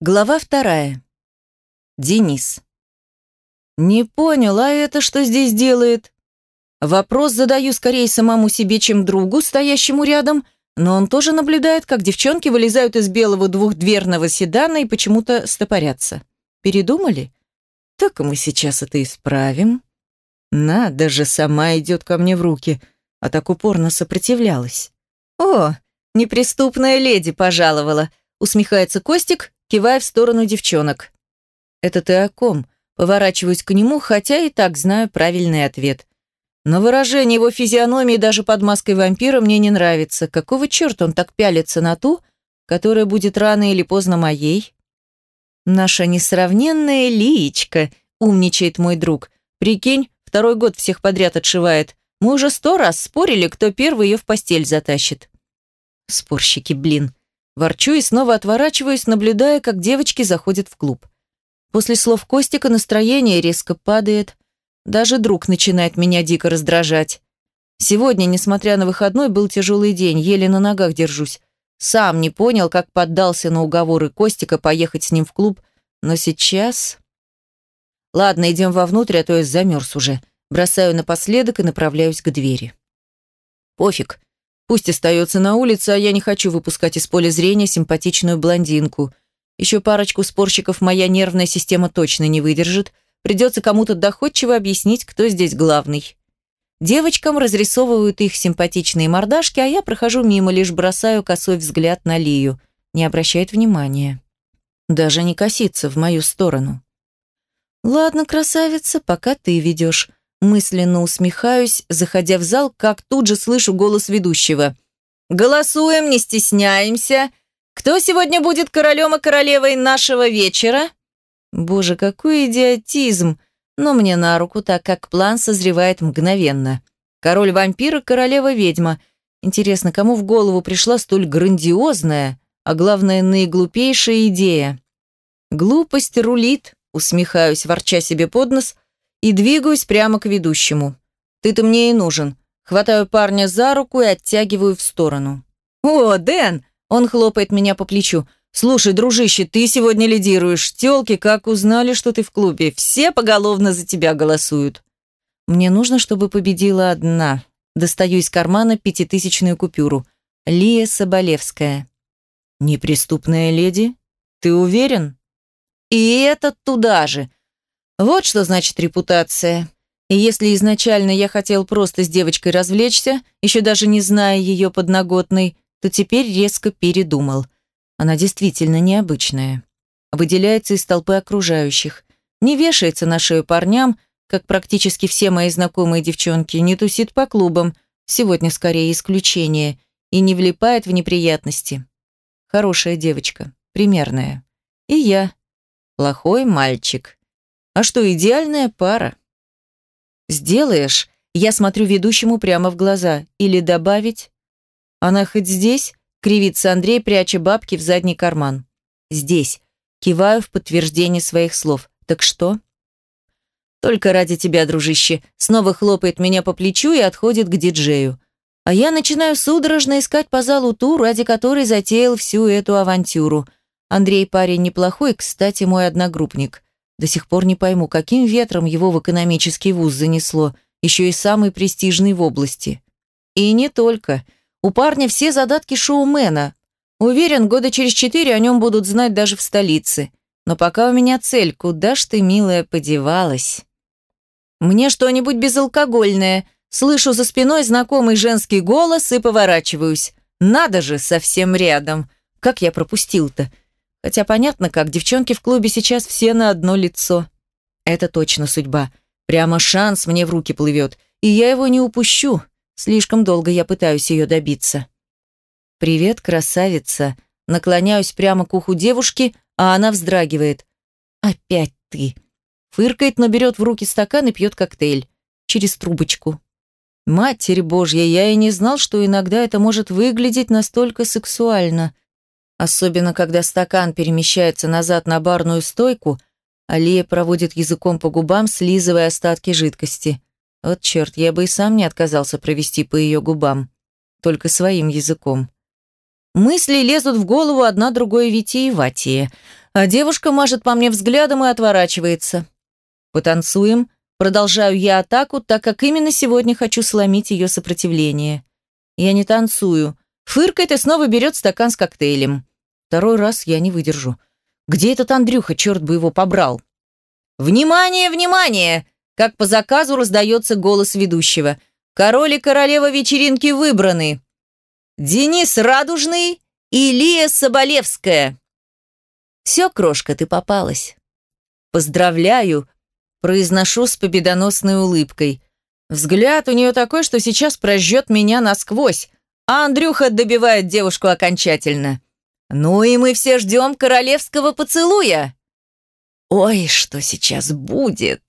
Глава вторая. Денис. Не понял, а это что здесь делает? Вопрос задаю скорее самому себе, чем другу, стоящему рядом, но он тоже наблюдает, как девчонки вылезают из белого двухдверного седана и почему-то стопорятся. Передумали? Так мы сейчас это исправим. Надо же, сама идет ко мне в руки, а так упорно сопротивлялась. О, неприступная леди пожаловала, усмехается Костик, кивая в сторону девчонок. «Это ты о ком?» Поворачиваюсь к нему, хотя и так знаю правильный ответ. Но выражение его физиономии даже под маской вампира мне не нравится. Какого черта он так пялится на ту, которая будет рано или поздно моей? Наша несравненная Лиечка, умничает мой друг. Прикинь, второй год всех подряд отшивает. Мы уже сто раз спорили, кто первый ее в постель затащит. Спорщики, блин. Ворчу и снова отворачиваюсь, наблюдая, как девочки заходят в клуб. После слов Костика настроение резко падает. Даже друг начинает меня дико раздражать. Сегодня, несмотря на выходной, был тяжелый день, еле на ногах держусь. Сам не понял, как поддался на уговоры Костика поехать с ним в клуб, но сейчас... Ладно, идем вовнутрь, а то я замерз уже. Бросаю напоследок и направляюсь к двери. Пофиг, Пусть остается на улице, а я не хочу выпускать из поля зрения симпатичную блондинку. Еще парочку спорщиков моя нервная система точно не выдержит. Придется кому-то доходчиво объяснить, кто здесь главный. Девочкам разрисовывают их симпатичные мордашки, а я прохожу мимо, лишь бросаю косой взгляд на Лию. Не обращает внимания. Даже не косится в мою сторону. «Ладно, красавица, пока ты ведешь. Мысленно усмехаюсь, заходя в зал, как тут же слышу голос ведущего. «Голосуем, не стесняемся. Кто сегодня будет королем и королевой нашего вечера?» Боже, какой идиотизм! Но мне на руку, так как план созревает мгновенно. Король-вампир и королева-ведьма. Интересно, кому в голову пришла столь грандиозная, а главное, наиглупейшая идея? Глупость рулит, усмехаюсь, ворча себе под нос, и двигаюсь прямо к ведущему. «Ты-то мне и нужен». Хватаю парня за руку и оттягиваю в сторону. «О, Дэн!» Он хлопает меня по плечу. «Слушай, дружище, ты сегодня лидируешь. Тёлки как узнали, что ты в клубе. Все поголовно за тебя голосуют». «Мне нужно, чтобы победила одна». Достаю из кармана пятитысячную купюру. Лия Соболевская. «Неприступная леди? Ты уверен?» «И этот туда же. Вот что значит репутация. И если изначально я хотел просто с девочкой развлечься, еще даже не зная ее подноготной, то теперь резко передумал. Она действительно необычная. Выделяется из толпы окружающих. Не вешается на шею парням, как практически все мои знакомые девчонки, не тусит по клубам, сегодня скорее исключение, и не влипает в неприятности. Хорошая девочка, примерная. И я. Плохой мальчик. А что, идеальная пара? Сделаешь? Я смотрю ведущему прямо в глаза. Или добавить? Она хоть здесь? Кривится Андрей, пряча бабки в задний карман. Здесь. Киваю в подтверждение своих слов. Так что? Только ради тебя, дружище. Снова хлопает меня по плечу и отходит к диджею. А я начинаю судорожно искать по залу ту, ради которой затеял всю эту авантюру. Андрей парень неплохой, кстати, мой одногруппник. До сих пор не пойму, каким ветром его в экономический вуз занесло, еще и самый престижный в области. И не только. У парня все задатки шоумена. Уверен, года через четыре о нем будут знать даже в столице. Но пока у меня цель, куда ж ты, милая, подевалась? Мне что-нибудь безалкогольное. Слышу за спиной знакомый женский голос и поворачиваюсь. Надо же, совсем рядом. Как я пропустил-то? Хотя понятно как, девчонки в клубе сейчас все на одно лицо. Это точно судьба. Прямо шанс мне в руки плывет, и я его не упущу. Слишком долго я пытаюсь ее добиться. «Привет, красавица!» Наклоняюсь прямо к уху девушки, а она вздрагивает. «Опять ты!» Фыркает, но берет в руки стакан и пьет коктейль. Через трубочку. Матерь Божья, я и не знал, что иногда это может выглядеть настолько сексуально. Особенно, когда стакан перемещается назад на барную стойку, Алия проводит языком по губам, слизывая остатки жидкости. Вот черт, я бы и сам не отказался провести по ее губам. Только своим языком. Мысли лезут в голову одна другой витиеватие. А девушка мажет по мне взглядом и отворачивается. Потанцуем. Продолжаю я атаку, так как именно сегодня хочу сломить ее сопротивление. Я не танцую. Фыркает и снова берет стакан с коктейлем. Второй раз я не выдержу. Где этот Андрюха, черт бы его побрал? «Внимание, внимание!» Как по заказу раздается голос ведущего. «Король и королева вечеринки выбраны. Денис Радужный и Лия Соболевская». «Все, крошка, ты попалась». «Поздравляю», произношу с победоносной улыбкой. Взгляд у нее такой, что сейчас прожжет меня насквозь, а Андрюха добивает девушку окончательно. Ну и мы все ждем королевского поцелуя. Ой, что сейчас будет?